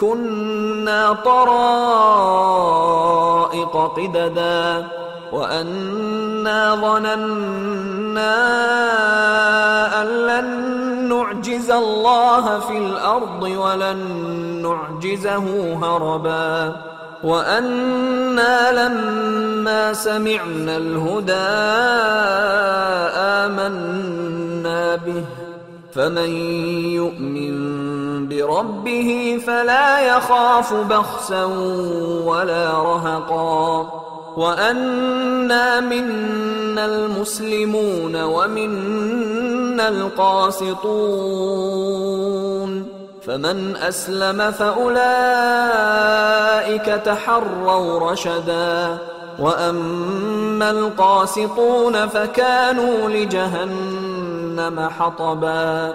كنا طرائق قددا وأنا ظننا أن لن نعجز الله في الأرض ولن نعجزه هربا وأنا لما سمعنا الهدى آمنا به فمن يؤمن بربه فلا يخاف بخسا ولا رهقا. وأنا منا المسلمون ومنا القاسطون. فمن أسلم فأولئك تحروا رشدا. وأما القاسطون فكانوا لجهنم حطبا.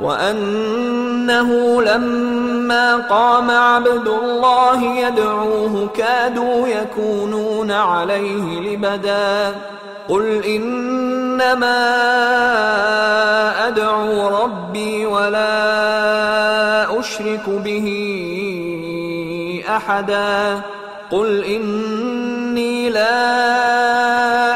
وأنه لما قام عبد الله يدعوه كادوا يكونون عليه لبدا. قل إنما أدعو ربي ولا أشرك به أحدا. قل إني لا